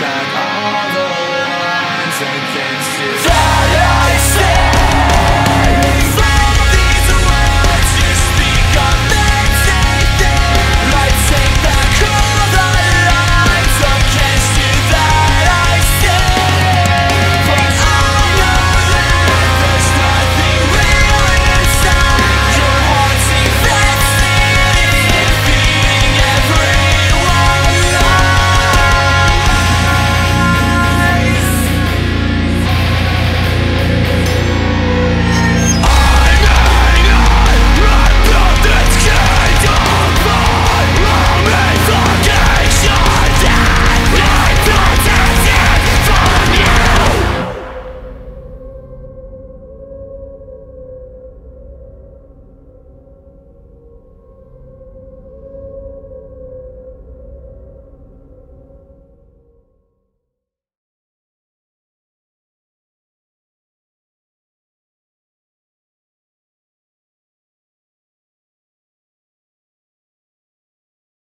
back.